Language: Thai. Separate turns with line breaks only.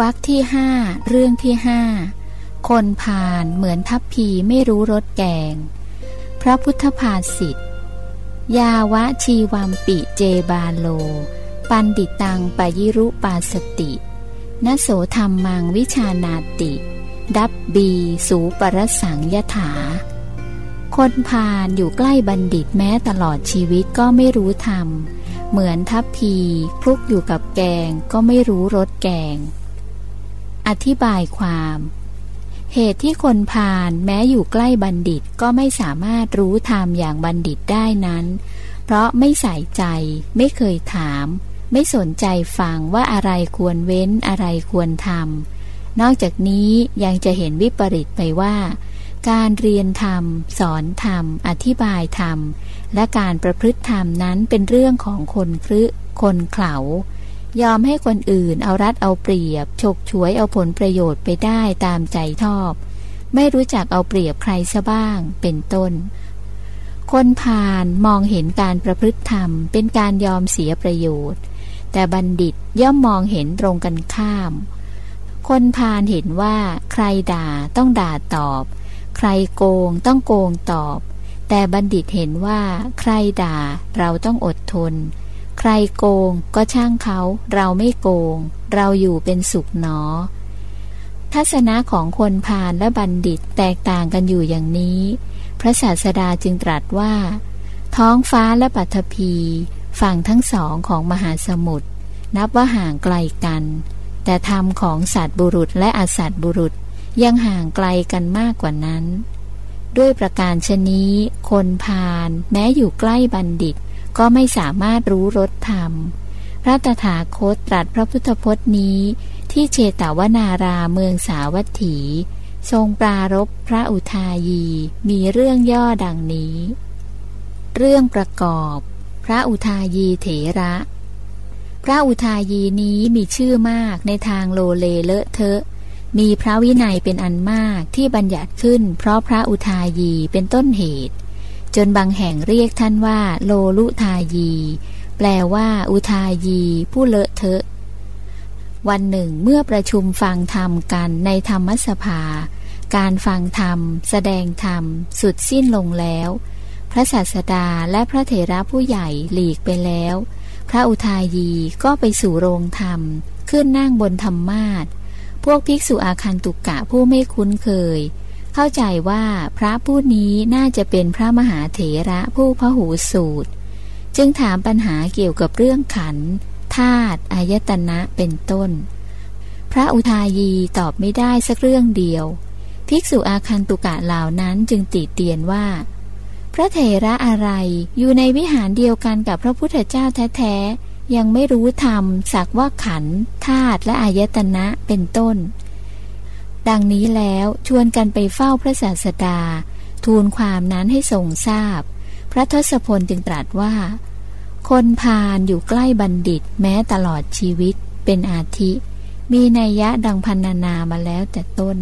วักที่ห้าเรื่องที่ห้าคนผ่านเหมือนทัพพีไม่รู้รสแกง พระพุทธภาษิตยาวะชีวัมปิเจบาโล ปันดิตังปยิรุปาสตินโสธรรมังวิชานาติ ดับบี สูปรสังยถา คนพาลอยู่ใกล้บัณฑิตแม้ตลอดชีวิตก็ไม่รู้ธรรม เหมือนทัพพีคลุกอยู่กับแกงก็ไม่รู้รสแกง อธิบายความ เหตุที่คนพาลแม้อยู่ใกล้บัณฑิตก็ไม่สามารถรู้ธรรมอย่างบัณฑิตได้นั้น เพราะไม่ใส่ใจ ไม่เคยถาม ไม่สนใจฟังว่าอะไรควรเว้นอะไรควรทำนอกจากนี้ยังจะเห็นวิปริตไปว่า การเรียนธรรม สอนธรรม อธิบายธรรม และการประพฤติธรรมนั้นเป็นเรื่องของคนครึคนเขลา ยอมให้คนอื่นเอารัดเอาเปรียบ ฉกฉวยเอาผลประโยชน์ไปได้ตามใจชอบ ไม่รู้จักเอาเปรียบใครซะบ้าง เป็นต้น คนพาลมองเห็นการประพฤติธรรม เป็นการยอมเสียประโยชน์ แต่บัณฑิตย่อมมองเห็นตรงกันข้าม คนพาลเห็นว่า ใครด่าต้องด่าตอบ ใครโกงต้องโกงตอบ แต่บัณฑิตเห็นว่า ใครด่าเราต้องอดทน ใครโกงก็ช่างเขา เราไม่โกง เราอยู่เป็นสุขหนอ ทัศนะของคนพาลและบัณฑิตแตกต่างกันอยู่อย่างนี้ พระศาสดาจึงตรัสว่า ท้องฟ้าและปัทภีฝั่งทั้งสองของมหาสมุทรนับว่าห่างไกลกัน แต่ธรรมของสัตว์บุรุษและอสัตว์บุรุษยังห่างไกลกันมากกว่านั้น ด้วยประการชนี้ คนพาลแม้อยู่ใกล้บัณฑิต ก็ไม่สามารถรู้รสธรรม พระตถาคตตรัสพระพุทธพจน์นี้ ที่เชตวนาราเมืองสาวัตถี ทรงปรารบพระอุทายีมีเรื่องย่อดังนี้ เรื่องประกอบ พระอุทายีเถระ พระอุทายีนี้มีชื่อมากในทางโลเลเลอะเทอะมีพระวินัยเป็นอันมากที่บัญญัติขึ้น เพราะพระอุทายีเป็นต้นเหตุ จนบางแห่งเรียกท่านว่า โลลุทายี แปลว่า อุทายี ผู้เลอะเทอะ วันหนึ่งเมื่อประชุมฟังธรรมกันในธรรมสภา การฟังธรรม แสดงธรรม สุดสิ้นลงแล้ว พระศาสดาและพระเถระผู้ใหญ่หลีกไปแล้ว พระอุทายีก็ไปสู่โรงธรรม ขึ้นนั่งบนธรรมาทพวกภิกษุอาคันตุกกะผู้ไม่คุ้นเคย เข้าใจว่าพระผู้นี้น่าจะเป็นพระมหาเถระผู้พหูสูตร จึงถามปัญหาเกี่ยวกับเรื่องขันธาตุอายตนะเป็นต้น พระอุทายีตอบไม่ได้สักเรื่องเดียว ภิกษุอาคันตุกะเหล่านั้นจึงติเตียนว่า พระเถระอะไรอยู่ในวิหารเดียวกันกับพระพุทธเจ้าแท้ๆยังไม่รู้ธรรมสักว่าขันธาตุและอายตนะเป็นต้น ดังนี้แล้วชวนกันไปเฝ้าพระศาสดา ทูลความนั้นให้ทรงทราบพระทศพลจึงตรัสว่า คนพาลอยู่ใกล้บัณฑิตแม้ตลอดชีวิตเป็นอาทิ มีนัยยะดังพันนานามาแล้วแต่ต้น